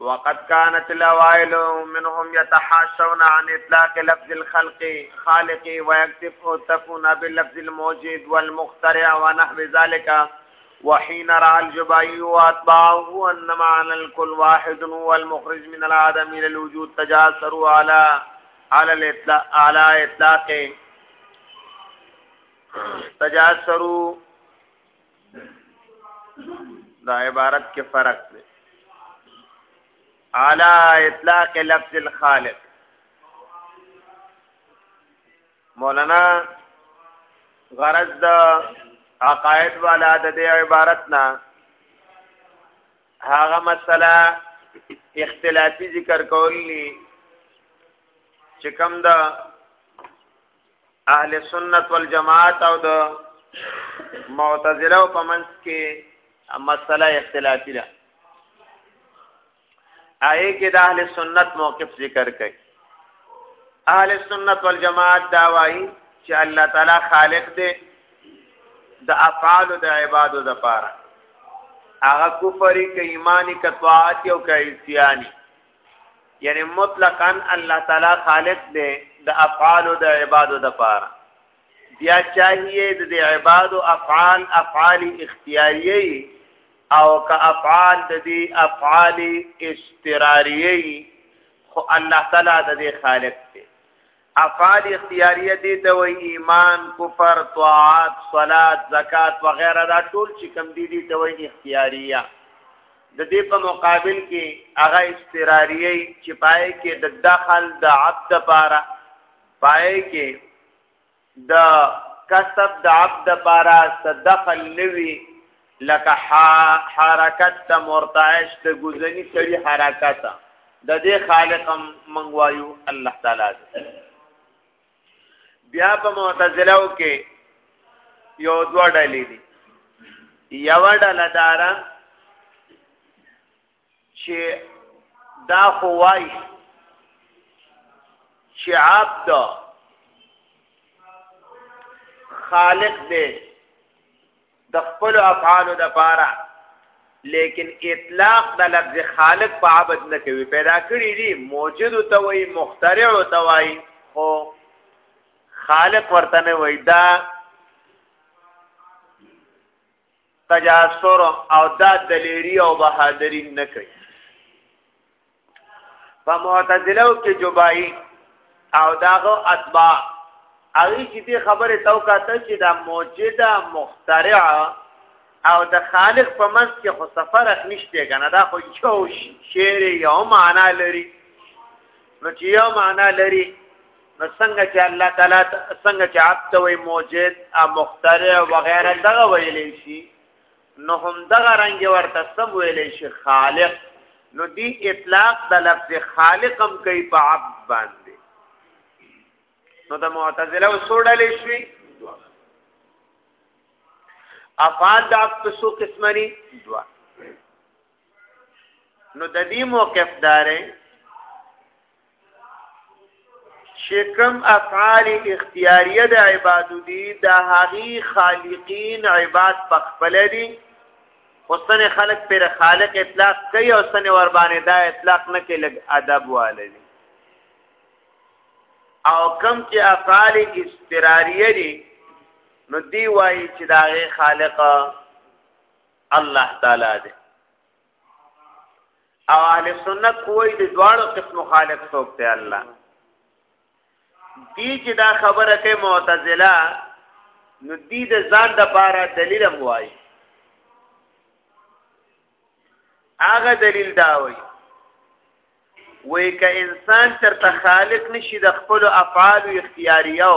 وقد كانت الأوائل منهم يتحاشون عن إطلاق لفظ الخلق خالق ويكتفون باللفظ الموجود والمخترع ونحو ذلك وحين رأى الجبائي وأتباعه أن معنى الكل واحد والمخرج من العدم إلى الوجود تجاسروا على على الإطلاق, على إطلاقه تجاسرو دا عبارت کې فرق دی على اطلاق لفظ الخالق مولانا غرض د عقاید والا د دې عبارت نه هغه مسله اختلافي ذکر کولی چې کوم د اهل سنت والجماعت او د معتزله او پمنس کې مسله اختلافي ده آئے کې د اهل سنت موقف ذکر کړي اهل سنت والجماعت دا وایي چې الله تعالی خالق دی د افعال د عبادو د پاره هغه کفر کې ایمانی کتوات او کایسیانی یعنی مطلقاً الله تعالی خالق دی د افعال او د عبادو د پاره بیا چاهیه د عباد او افعال افعال اختیاریه او که افعال د دې افعال استراریه خو الله تعالی د دې خالق دی افعال اختیاریه دي ته وای ایمان کفر طاعت صلات زکات وغیرہ دا ټول چې کم دي دي ته وای اختیاریه د دې په مقابل کې هغه استراریه چې پای کې د دخل د عبد لپاره پای کې د کسب د عبد لپاره صدقه لوي لکه حرکت د مرتعش د ګوزنی سړي حرکت د دې خالق منګ وایو الله تعالی بیا په معتزله کې یو دوه ډلې دي یو ډله دارا چې دا خو وای چې عبد خالق دی د خپل افعالو د پاره لیکن اطلاق د لفظ خالق په عبد نه کوي پیدا کړی دی موجود ته وای مخترع ته وای خو خالق ورته نه وای دا تجاسر او دا دلیری او بهادری نه کوي په معتزله کې جبای او داغه اتباع هغه چې دې خبره تو کاته چې دا موجده مخترع او د خالق په منځ کې خو سفر اخنشته کنه دا خو یو شعر یو معنا لري نو چې یو معنا لري نو څنګه چې الله تعالی څنګه چې عبد وي موجد او مخترع وغیرہ دغه ویلې شي نو هم دغه رنگ ورته سم ویلې شي خالق نو دی اطلاق د لفظ خالق هم کوي په عبد باندې نو د معتزله وسوړلې شي افعال د عبد څو قسمه دي دوا نو د دې موقف دارې چې کوم افعال اختیاریه د عبادت دي د هغي خالقین عباد پخپل دي اوسنه خلق پر خالق اطلاق کوي او سنه ور باندې دا اطلاق نه کوي لګ ادب والي او کم چې افعال استراریه دي نو دی وایي چې دا غي خالق الله تعالی دی او اهل سنت کوی د دواړو قسم خالق څوک دی الله دی چې دا خبره کوي معتزله نو دی د ځان د پاره دلیل هم وایي هغه دلیل دا وایي وای ک انسان تر خالق نشي د خپل افعال او اختیاریو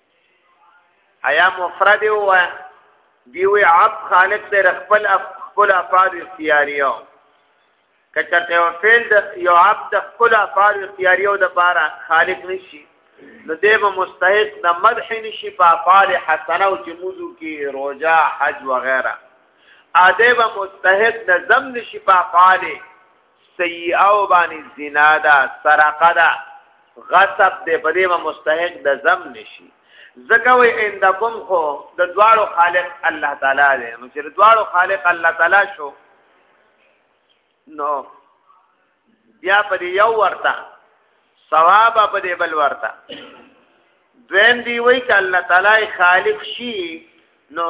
ایا مفرد و دیوی عب خالق دې خپل خپل افعال اختیاریو کچته یو فعل د یو عب د خپل افعال اختیاریو د بارا خالق نشي نو دې به مستحق د مدح نشي په افعال حسنه او چې موضوع کې روزه حج وغیرہ ادب مستحق د زم نشي په افعال سیئه او باندې زنا ده سرقه ده غصب دې په دې مستحق د زم نشي ځکه وي اندکم خو د دواړو خالق الله تعالی دی نو چې د دواړو خالق الله تعالی شو نو بیا په دې یو ورته ثواب په دې بل ورته دویم دی وای ک الله تعالی خالق شي نو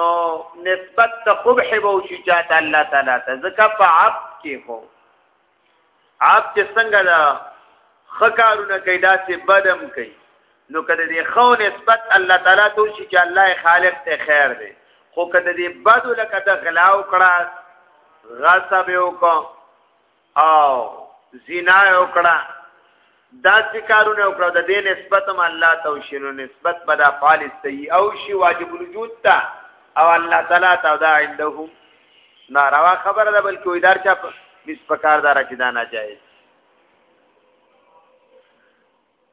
نسبت ته قبح به شي چاته الله تعالی ته ځکه په عبد کې هو عبد چې څنګه دا خکارونه کوي دا چې بدم کوي نو کله دې خو نسبت الله تعالی ته شي چې الله خالق ته خیر دی خو کله دې بدو لکه د غلاو کړه غصب وکړه او زنا وکړه دا ذکرونه وکړه د دې نسبت هم الله ته او شنو نسبت بد افعال سیئ او شی واجب الوجود ته او الله تعالی ته دا عندهم ناروا خبره ده بلکې وې دار چا نسبت کار دار چې دا ناجایز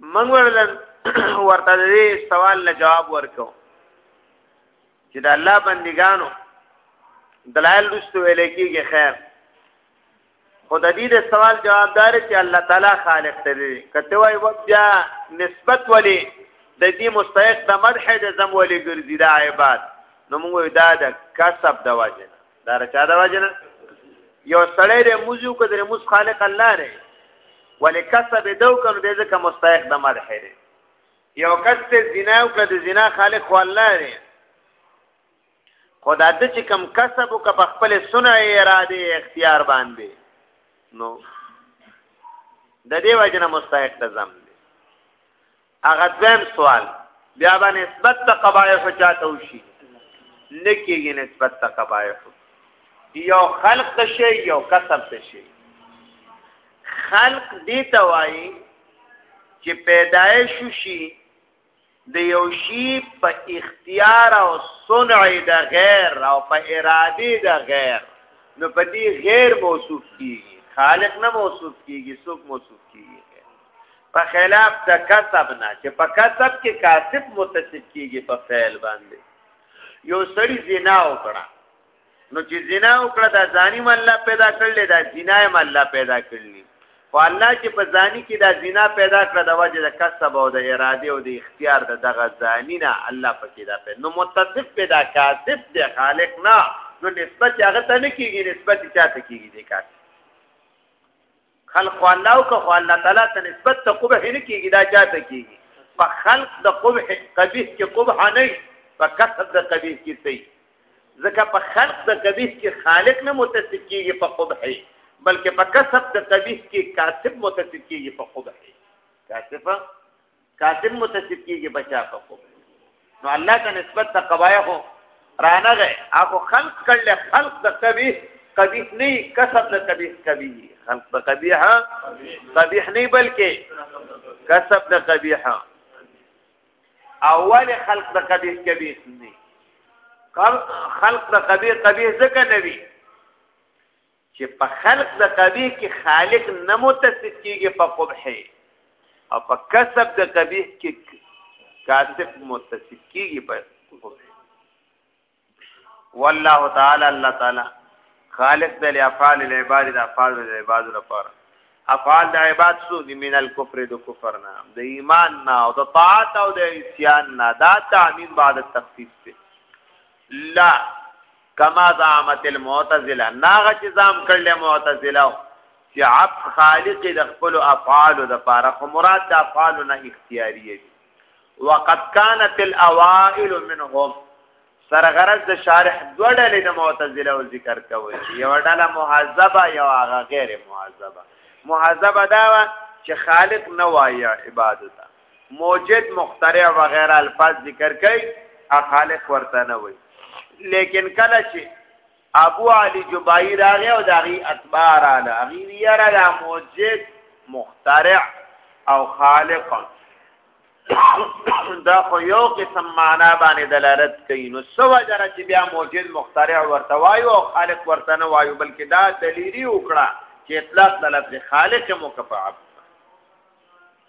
من ورلن ورته دې سوال نه جواب ورکو چې د الله بندګانو دلایل رسو ویل کېږي خیر خود دې د سوال جوابدار چې الله تعالی خالق دی کته وای وبیا نسبت ولی د دې مستحق د مدح د زم ولی ګرځي د عبادت نو موږ دا د کسب د واجب دا رچا دا وجنه یو سړی د موزیو کدر موس خالق الله دی ولی کسب دو کنو دی ځکه مستحق د مدح دی یو کس ته زنا او کړه د زنا خالق خو الله دی خدا د چې کم کسب او کپ خپل سنع اراده اختیار باندې نو د دې وجنه مستحق د زم دی هغه دویم سوال بیا به نسبت د قبایح چاته وشي نکیږي نسبت د قبایح یو خلق د شی یو کسب د شی خلق دی توای چې پیدایش شي د یو شی په اختیار او صنع د غیر او په اراده د غیر نو په دې غیر موصوف کیږي خالق نه موصوف کیږي څوک موصوف کیږي په خلاف د کسب نه چې په کسب کې کاسب متصف کیږي په فعل باندې یو سړی زنا وکړه نو چې زنا وکړه دا ځاني الله پیدا کړل دا زنا یې الله پیدا کړل خو الله چې په ځاني کې دا زنا پیدا کړ د وجه د کسب او د اراده او د اختیار د دغه ځاني نه الله پکې دا پیدا نو متصف پیدا کاسب دی خالق نه نو نسبت هغه ته نه کیږي نسبت چاته کیږي د کاسب خلق الله او که الله تعالی ته نسبت ته قبح نه کیږي دا چاته کیږي په خلق د قبح قبیح کې قبح نه په کسب د قبیح کې سي ځکه په خلق د قبیح کې خالق نه متصف کیږي په قبح بلکې په کسب د قبیح کې کاسب متصف کیږي په قبح کاسب کاتب متصف کیږي بچا په کو نو الله ته نسبت د قبایح رانغه اخو خلق کړل خلق د قبیح قبیح نه کسب د قبیح قبیح خلق د قبیح قبیح نه بلکې کسب د قبیح اول خلق د قبیح قبیح نه خلق د قبیح قبیح ځکه نه وی چې په خلق د قبیح کې خالق نه متصف کیږي په قبح او په کسب د قبیح کې کاسب متصف کیږي په قبح والله تعالی الله تعالی خالق د افعال العباد د افعال العباد لپاره افعال د عباد سو دي من الكفر د کفر نه د ایمان نه او د طاعت او د عصيان نه دا تعمیم بعد التخفیف دی لا کما زعمت المعتزله ناغه چې زام کړل معتزله چې عب خالق د خپل افعال د پاره خو مراد د افعال نه اختیاري دي وقد كانت الاوائل منهم سرغرض د شارح دوه ډلې د معتزله او ذکر کوي یو ډله مهذبه یو هغه غیر مهذبه مهذبه دا چې خالق نه وایي عبادت موجد مخترع وغیرہ الفاظ ذکر کوي ا خالق ورته نه وي لیکن کله چې ابو علی جبائی راغی او داغي اتباع را لغی یرا دا موجد مخترع او خالق دا خو یو قسم معنا باندې دلالت کوي نو سو جره چې بیا موجد مخترع ورته وایو او خالق ورته نه وایو بلکې دا دلیری وکړه چې اطلاق د لفظ خالق مکفعب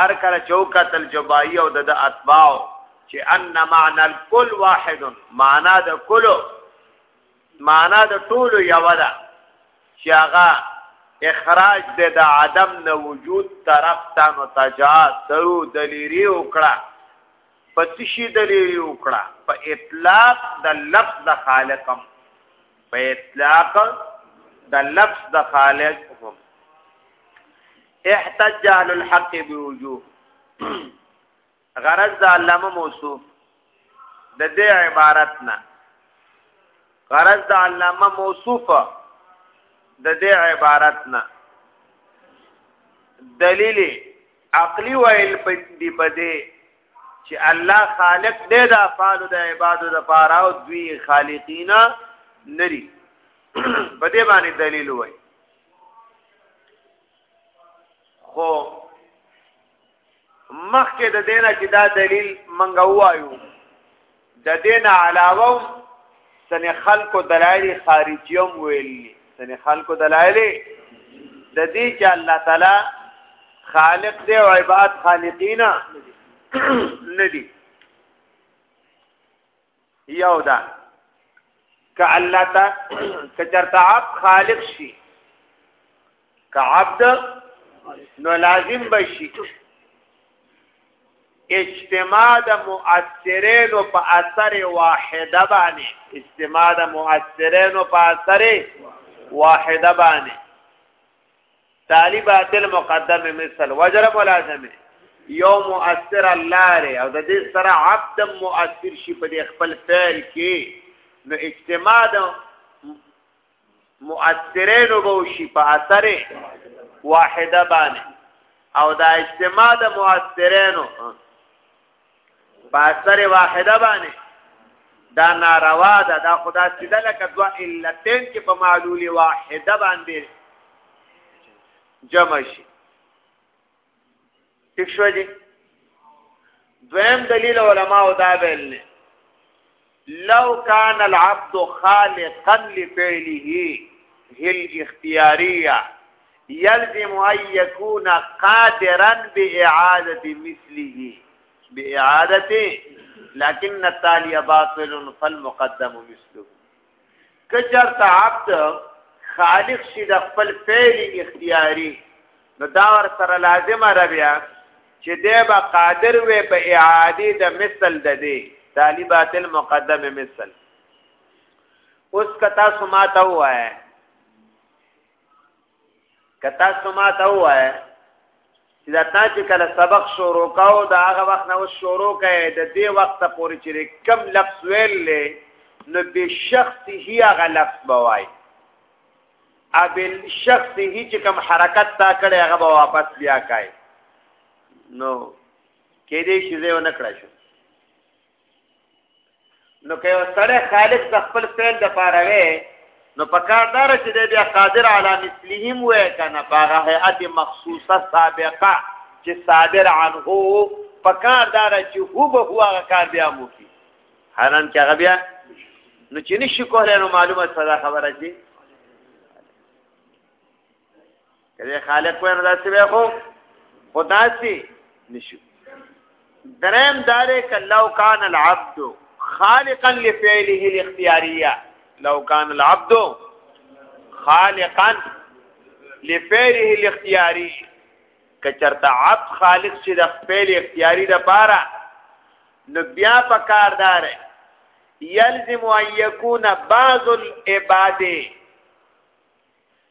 هر کله چوکتل جبائی او د اتباعو چې ان معنا الکل واحد معنا د کلو معنا د ټولو یو ده چې هغه اخراج د د عدم نه وجود طرف ته نو تجاسرو دلیری وکړه پس شي دلیری وکړه په اطلاق د لفظ د خالقم په اطلاق د لفظ د خالق هم احتج اهل الحق بوجوه غرض د علامه موصوف د دې عبارت نه غرض د علامه موصوف د دې عبارت نه دلیل عقلی ویل دی په دې چې الله خالق دې د افعال د عبادت لپاره او دوی خالقینا نری په دې باندې دلیل وایي خو مخکې د دینه چې دا دلیل منګه وایو د دینه علاوه سن خلکو دلایل خارجیوم ویل سن خلکو دلایل د دې چې الله تعالی خالق دی او عباد خالقینا ندی یو دا که الله تا که چرته عبد خالق شي که عبد نو لازم بشي اجتماع د مؤثرینو په اثر واحده باندې اجتماع د مؤثرینو په اثر واحده باندې تالی باطل مقدم مثل وجر ملازمه یو مؤثر الله لري او د دې سره عبد مؤثر شي په دې خپل فعل کې نو اجتماع د مؤثرینو به شي په اثر واحده باندې او دا اجتماع د مؤثرینو باثر واحده باندې دا ناروا ده دا خدا سیده لکه دوا علتین چې په معلول واحده باندې جمع شي ٹھیک شو جی دویم دلیل علماء دا ویل نه لو كان العبد خالقا لفعله هي الاختياريه يلزم ان يكون قادرا باعاده مثله باعادته لكن التالي باطل فالمقدم مثله کچر ته عبد خالق شي د خپل فعل اختیاري نو دا ور سره لازمه را بیا چې دی به قادر وي په اعاده د مثل د دی طالبات المقدم مثل اوس کتا سماته وایي کتا سما ته وای چې دا تا چې کله سبق شروع کاو دا هغه وخت نو شروع کړي د دې وخت پورې چې کم لفظ ویل لې نو به شخص هي هغه لفظ بوای ابل شخص هي چې کم حرکت تا کړي هغه به واپس بیا کای نو کې دې شي زه ونه کړای شو نو که یو سړی خالق د خپل فعل د پاره وي نو په کار دار چې دی بیا قادر علی مثلهم وې کنه باغه هيئت مخصوصه سابقه چې صادر عنه په کار دار چې هو به هو هغه کار بیا مو کی حالان کې هغه بیا نو چې نشي کولای نو معلومه صدا خبره دي کله خالق وای نه داسې وای خو خداسي نشو درم دارې ک لو کان العبد خالقا لفعله الاختياريه لو کان العبد خالقا لفعله الاختياري کچرته عبد خالق چې د خپل اختیاري د پاره نو بیا په کاردار یلزم ان یکون بعض العباد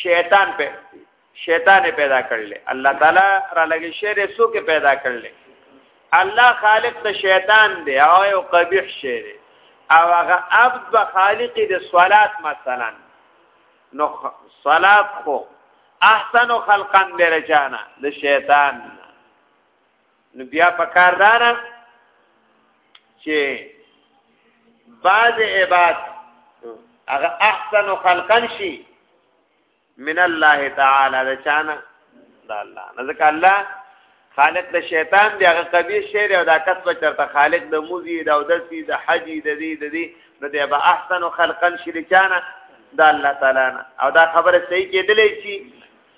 شیطان په شیطان پیدا کړل الله تعالی را لګي شر سو کې پیدا کړل الله خالق د شیطان دی او یو قبیح شی دی او هغه عبد به خالق د صلات مثلا نو صلات خو احسن خلقا درجانا د شیطان نو بیا پکار دارا چې بعض عباد هغه احسن خلقا شي من الله تعالی دا چانه دا الله نه ځکه الله خالق د شیطان دی هغه قبی شعر او دا کسب چرته خالق د موزی دا او د سی د حج د دې د دې نو دی به احسن خلقا شي چانه دا الله تعالی نه او دا خبره صحیح کېدلې شي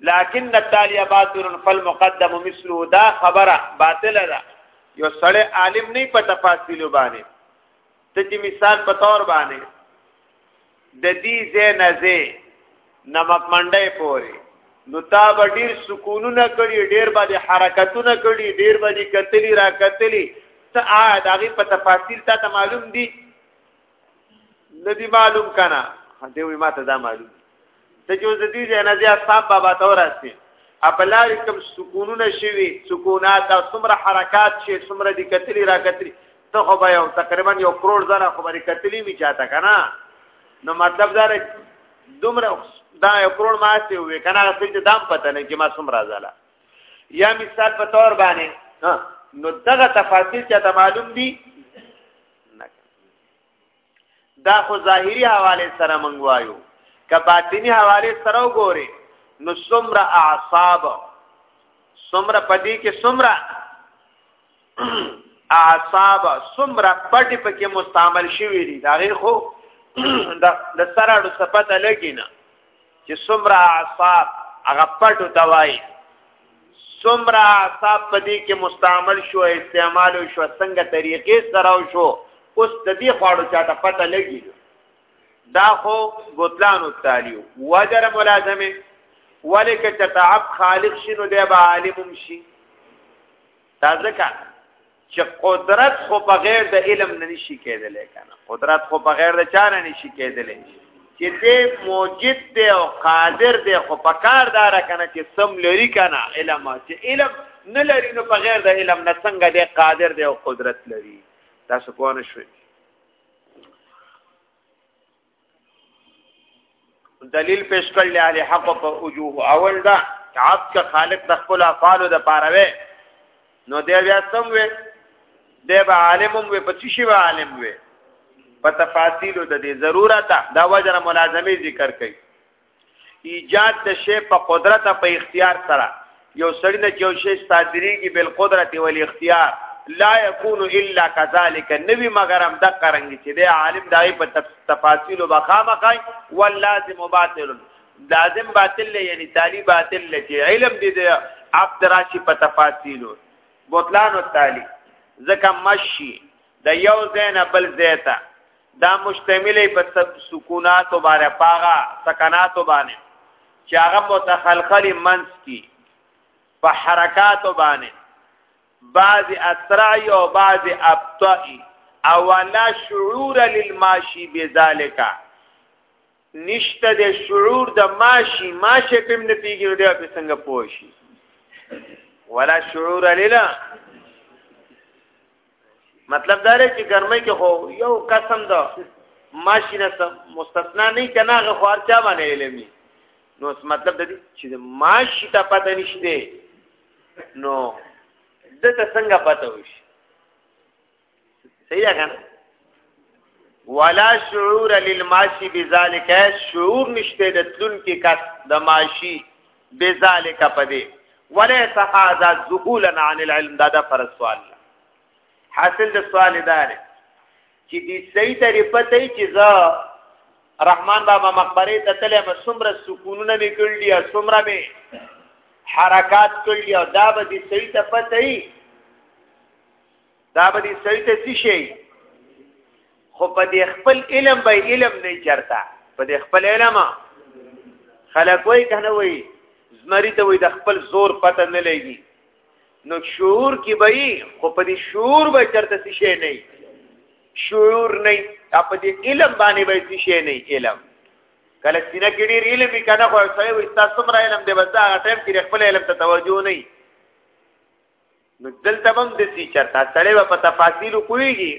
لكن التالي باطل فالمقدم مثله دا خبره باطله ده یو سړی عالم نه په تفاصیل باندې ته چې مثال په تور باندې د دې زه نه زه نمک منډه پوري نو تا به ډیر سکونونه کړي ډیر باندې حرکتونه کړي ډیر باندې کتلی را کتلی ته آ دغه په تفاصیل ته معلوم دي ندی معلوم کنه دی وی ماته دا معلوم ته جو زدي دی نه زیات صاحب بابا ته ورسته اپلار کوم سکونونه شوي سکونات او څومره حرکات شي څومره دي کتلی را کتلی ته خو به یو تقریبا یو کروڑ زره خو به کتلی می چاته کنه نو مطلب دا دومره دا یو کروڑ ما ته وې کنه څه چې دام پته نه چې ما څومره زاله یا مثال په تور باندې نو دغه تفاصیل چې ته معلوم دي دا خو ظاهری حواله سره مونږ وایو که باطینی حواله سره وګوري نو سمره اعصاب سمره پدی کې سمره اعصاب سمره پټي پکې مستعمل شوی دي دا غیر خو د سره د صفته لګینا چې څومره اعصاب هغه پټو توای څومره اعصاب په دې کې مستعمل شو استعمال شو څنګه طریقې سره شو اوس د دې خواړو چاته پته لګي دا خو بوتلان او تالیو وجر ملازمه ولک تتعب خالق شنو دی به عالم شي دا ځکه چې قدرت خو بغیر د علم نه نشي کېدلی کنه قدرت خو بغیر د چا نه نشي کېدلی چې دې موجد دی او قادر دی خو په کار دار کنه چې سم لري کنه علم چې علم نه لري نو بغیر د علم نه څنګه دی قادر دی او قدرت لري تاسو پوه نه شئ دلیل پیش کړل اهل حق په وجوه اول دا عبد کا خالق د خپل افعال د پاروي نو دی بیا سم وي دی به عالم وي په څه شي به عالم وي په تفاصیل د دې ضرورت دا وجره ملازمه ذکر کوي ایجاد د شی په قدرت په اختیار سره یو سړی نه چې یو شی صادریږي بل قدرت ول اختیار لا یکون الا کذالک نوی مگر هم د قرنګ چې د عالم دای په تفاصیل وبخامخای واللازم باطل لازم باطل یعنی تالی باطل چې علم دې د عبد راشی په تفاصیل بوتلان او تالی زکه مشی د یو ځای نه بل ځای ته دا مشتمل په سب سکونات باندې پاغه سکنات باندې چې هغه متخلخل منس کی په حرکات باندې بعض اسرعی او بعض ابطئی اولا شعور للماشی بذالک نشته د شعور د ماشی ماشه پم نه پیږي دی په څنګه پوشي ولا شعور للا مطلب دا دی چې ګرمۍ کې خو یو قسم ده ماشینه مستثنا نه کنه غو خرچا باندې علمي نو مطلب دا دی چې ماشی ته پته نشته نو د ته څنګه پته وشي صحیح ده ولا شعور للماشي بذلك شعور نشته د تلون کې کس د ماشي بذالک پدی وليس هذا ذهولا عن العلم دا دا پر سوال حاصل د سوال دار چې دی صحیح طریقه ته چې زه رحمان بابا مقبره ته تلې ما سمره سکونونه به کړلې او سمره به حرکات کړلې او دا به دې صحیح ته پته ای دا به دې سړی ته څه شي خو په دې خپل علم به علم نه چرتا په دې خپل علم خلک وای کنه وای زمری ته وای د خپل زور پته نه لګي نو شعور کې به خو په دې شعور به چرته څه شي نه شعور نه په دې علم باندې به څه شي نه علم کله سینه کې ډیر علم کنه خو سړی وای تاسو مر علم دی بس دا ټیم کې خپل علم ته توجه نه نو دلته هم د سي چرته سړی په تفاصیل کویږي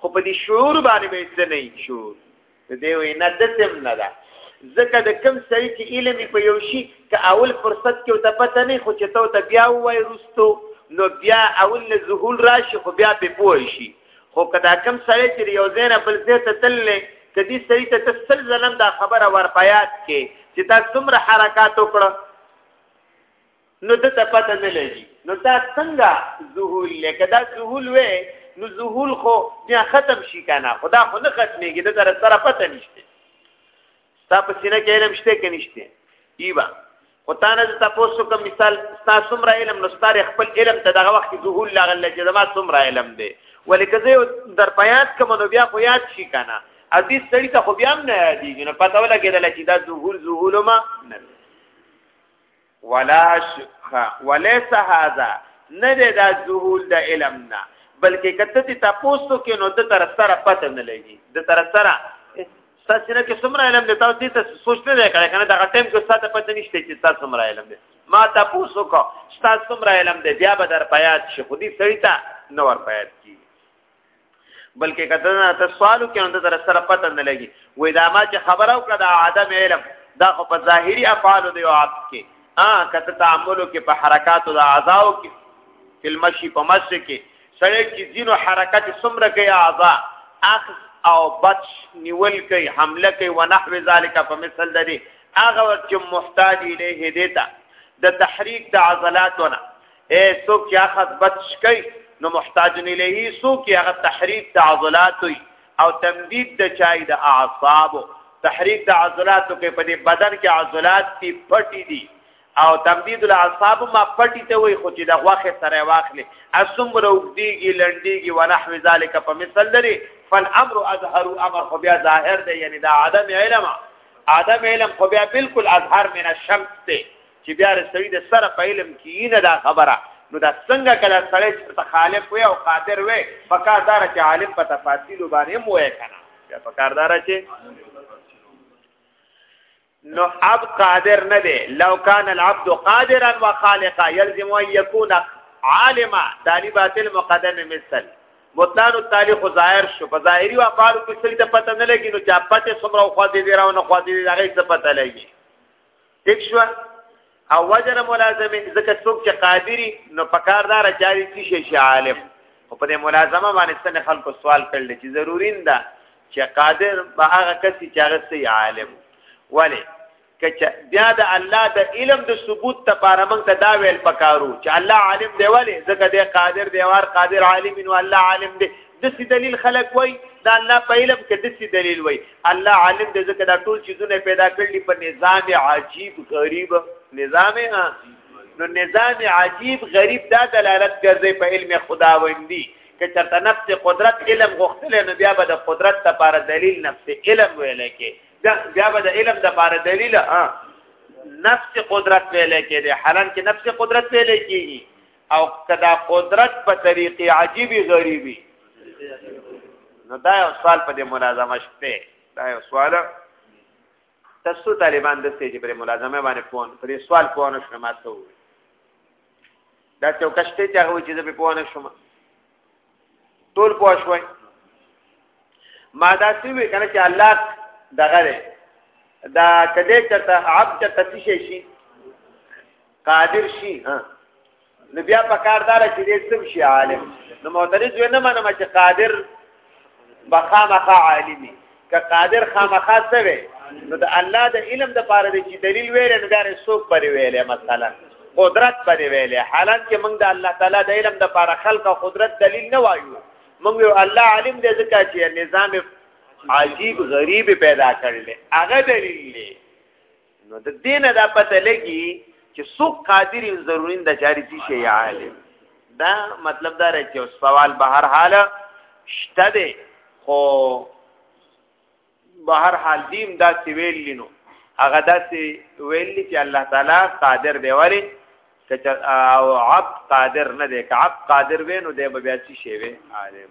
خو په دې شعور باندې به څه نه شعور دې وې نه د سم نه ده ځکه د کم سړی چې علم په یو شي که اول فرصت کې ته پته نه خو چې ته بیا وای رستو نو بیا اول له ذهول راشي خو بیا په پوه شي خو کدا کم سړی چې یو ځای نه بل ځای ته تللی کدي سړی ته تسل ظلم دا خبره ورپیات کې چې تا څومره حرکات وکړه نو د ته پته نه لګي نو دا څنګه ذهول لکه دا ذهول وې نو ذهول خو بیا ختم شي کنه خدا خو نه ختمېږي د تر سره پته نشته ستا په سینه کې علم شته کې نشته ایبا خو تا نه تاسو کوم مثال تاسو څومره علم نو ستاره خپل علم ته دغه وخت ذهول لاغل چې زما څومره علم دی ولیکه زه در پیات کوم نو بیا خو یاد شي کنه حدیث سړی ته خو بیا نه یادېږي نو پته ولګېدل چې دا ذهول ذهول ما نه ولا شخ وليس هذا نه دی دا ذهول د علم نه بلکې کته ته تاسو کې نو د تر سره پته نه لګي د تر سره تاسو نه کې څومره علم دی تاسو ته سوچ نه دی کړی کنه دا ټیم کې ستاسو پته نشته چې تاسو څومره علم دی ما تاسو کو تاسو څومره علم دی بیا به در پیات شي خو دې سړی ته نور پیات کی بلکې کته نه ته سوالو کې اند در سره پته نه لګي وې دا ما چې خبرو کړه دا عدم علم دا خو په ظاهري افعال دی او عبد کې ا کته تعاملو کې په حرکاتو د اعضاو کې فلمشي په مس کې سړی چې دینو حرکت سمره کوي اعضا اخذ او بچ نیول کوي حمله کوي ونحو ذالک په مثل د دې هغه چې محتاج الیه دیتا د تحریک د عضلاتونه اے څوک چې اخذ بچ کوي نو محتاج نه لهي څوک چې هغه تحریک د عضلات او تمدید د چای د اعصاب تحریک د عضلات کې په دې بدن کې عضلات دي پټي دي او تمدید الاعصاب ما پټي ته وي خو چې د غوخه سره واخلي اسم روګديږي لنډيږي ونحو ذالک په مثال لري فالامر اظهر امر خو بیا ظاهر دی یعنی دا عدم علم عدم علم خو بیا بالکل اظهر من الشمس ته چې بیا رسوي د سره په علم کې نه دا خبره نو دا څنګه کله سړی چې ته خالق وې او قادر وې پکار دار چې عالم په تفاصیل باندې مو یې کنه بیا پکار دار چې نو عبد قادر نه دی لو کان العبد قادرا وخالقا يلزم ان يكون عالما دانی باطل مقدم مثل بطلان التاریخ ظاهر شو په ظاهري واقعو کې څه ته پته نه لګي نو چې پته څومره خو دې راو نه خو دې هغه څه پته لګي دښوا او وجر ملازمه ځکه څوک چې قادری نو پکاردار چاري چې شي شي عالم او په ملازمه باندې څنګه خلکو سوال کړل چې ضرورین ده چې قادر به هغه کس چې هغه سي عالم ولی کچا بیا د الله د علم د ثبوت لپاره موږ ته دا ویل پکارو چې الله عالم دی ولی ځکه دی قادر دی وار قادر عالم نو الله عالم دی دسی دلیل خلق وای دا الله په علم کې دسی دلیل وای الله عالم دې ځکه دا ټول چیزونه پیدا کړل په نظام عجیب غریب نظام ها نو نظام عجیب غریب دا دلالت ګرځي په علم خداوندی که چرته نفس قدرت علم غوښتل نو بیا به د قدرت لپاره دلیل نفس علم ویل کې بیا به د علم لپاره دلیل ها نفس قدرت ویل کې دی حالان کې نفس قدرت ویل کېږي او کدا قدرت په طریقې عجیبی غریبی نو دا یو سوال په دې ملازمه شته دا یو سوال تاسو طالبان د سې چې پر ملازمه باندې فون پر سوال کوونه شنه ماتو دا څو کشته چې هغه چې په پوهه شوم ټول پوه شوي ما دا څه وی کنه چې الله دغه دی دا کله چې ته عبد ته تفشي شي قادر شي ها نو بیا په کاردار چې دې سم شي عالم نو معترض وینم نه چې قادر بخامخه عالمي که قادر خامخا څه وي نو د الله د علم د پاره دی چې دلیل ویل نه دار سوق پرې ویلې مثلا قدرت پرې ویلې حالانکه موږ د الله تعالی د علم د پاره خلق او قدرت دلیل نه وایو موږ یو الله عالم دی ځکه چې نظام عجیب غریب پیدا کړل هغه دلیل دی نو د دې نه دا پته لګي چې څوک قادر او ضرورین د چاري څه شي عالم دا مطلب دا رې چې سوال به هر حال شته دی خو به هر حال دیم دا سی ویل لینو هغه دا سی ویل چې الله تعالی قادر دی ولی او عبد قادر نه دی که عبد قادر وینو دی به بیا څه شي وي عالم